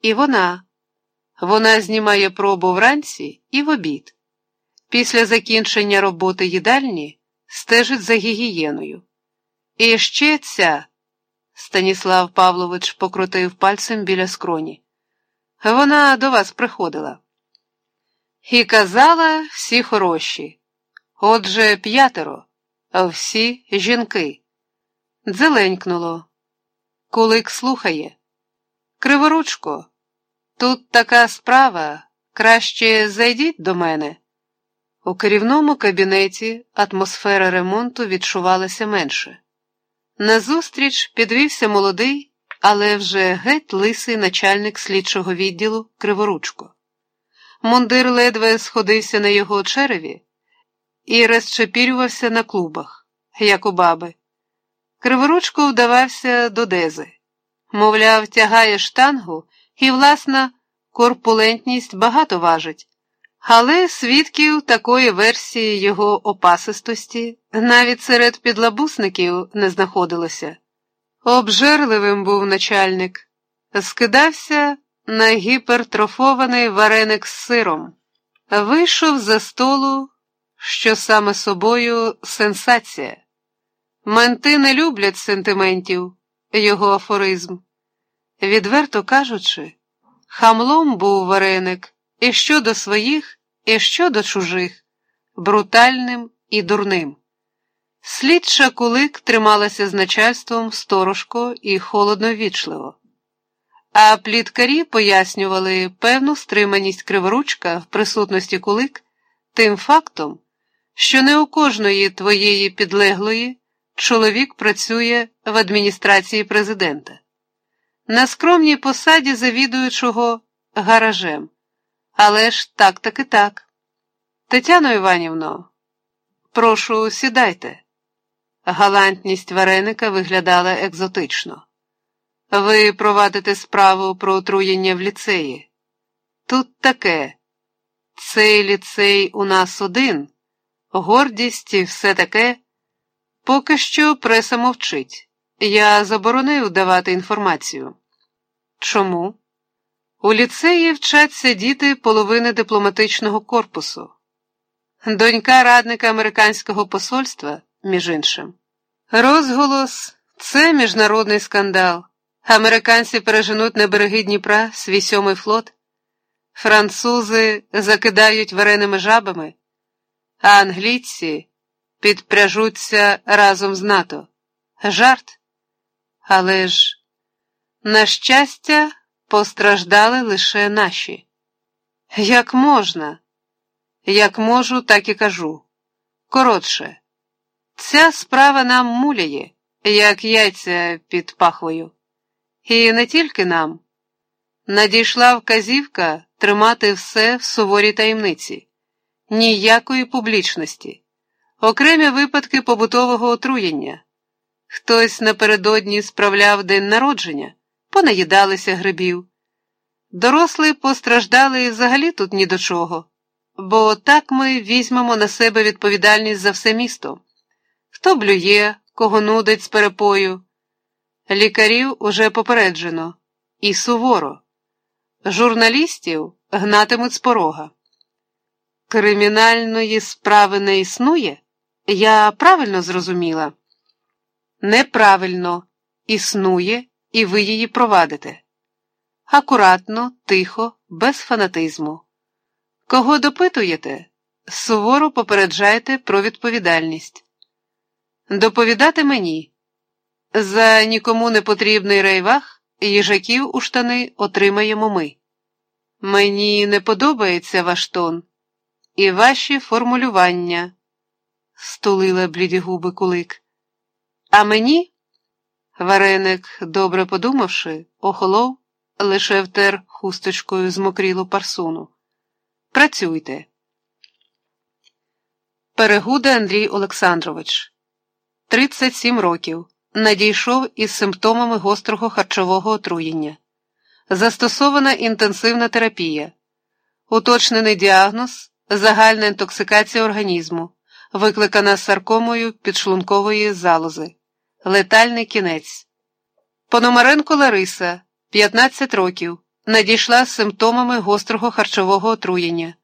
і вона. Вона знімає пробу вранці і в обід. Після закінчення роботи їдальні стежить за гігієною. І ще ця. Станіслав Павлович покрутив пальцем біля скроні. Вона до вас приходила. І казала всі хороші. Отже, п'ятеро, всі жінки. Дзеленькнуло. Кулик слухає. Криворучко, тут така справа. Краще зайдіть до мене. У керівному кабінеті атмосфера ремонту відчувалася менше. Назустріч підвівся молодий, але вже геть лисий начальник слідчого відділу Криворучко. Мундир ледве сходився на його череві і розчепірювався на клубах, як у баби. Криворучко вдавався до дези, мовляв, тягає штангу, і, власна, корпулентність багато важить. Але свідків такої версії його опасистості навіть серед підлабусників не знаходилося. Обжерливим був начальник, скидався на гіпертрофований вареник з сиром, вийшов за столу, що саме собою сенсація. Менти не люблять сентиментів, його афоризм. Відверто кажучи, хамлом був вареник і щодо своїх, і щодо чужих, брутальним і дурним. Слідча кулик трималася з начальством сторожко і холодно ввічливо. А пліткарі пояснювали певну стриманість криворучка в присутності кулик тим фактом, що не у кожної твоєї підлеглої чоловік працює в адміністрації президента. На скромній посаді завідуючого гаражем. Але ж так таки так. Тетяно Іванівно, прошу, сідайте. Галантність вареника виглядала екзотично. Ви провадите справу про отруєння в ліцеї. Тут таке. Цей ліцей у нас один, гордість і все таке. Поки що преса мовчить. Я заборонив давати інформацію. Чому? У ліцеї вчаться діти половини дипломатичного корпусу. Донька радника американського посольства, між іншим. Розголос це міжнародний скандал. Американці переженуть на береги Дніпра свій сьомий флот, французи закидають вареними жабами, а англійці підпряжуться разом з НАТО. Жарт. Але ж, на щастя, постраждали лише наші. Як можна? Як можу, так і кажу. Коротше, ця справа нам муляє, як яйця під пахвою. І не тільки нам. Надійшла вказівка тримати все в суворій таємниці, ніякої публічності, окремі випадки побутового отруєння. Хтось напередодні справляв день народження, понаїдалися грибів. Дорослі постраждали і взагалі тут ні до чого, бо так ми візьмемо на себе відповідальність за все місто. Хто блює, кого нудить з перепою. Лікарів уже попереджено і суворо. Журналістів гнатимуть з порога. Кримінальної справи не існує? Я правильно зрозуміла? Неправильно існує, і ви її провадите. Акуратно, тихо, без фанатизму. Кого допитуєте, суворо попереджайте про відповідальність. Доповідати мені. За нікому не потрібний рейвах їжаків у штани отримаємо ми. Мені не подобається ваш тон і ваші формулювання, стулила бліді губи кулик. А мені, вареник, добре подумавши, охолов, лише втер хусточкою змокрілу парсуну. Працюйте. Перегуда Андрій Олександрович, 37 років. Надійшов із симптомами гострого харчового отруєння. Застосована інтенсивна терапія, уточнений діагноз, загальна інтоксикація організму, викликана саркомою підшлункової залози, летальний кінець. Пономаренко Лариса, 15 років, надійшла з симптомами гострого харчового отруєння.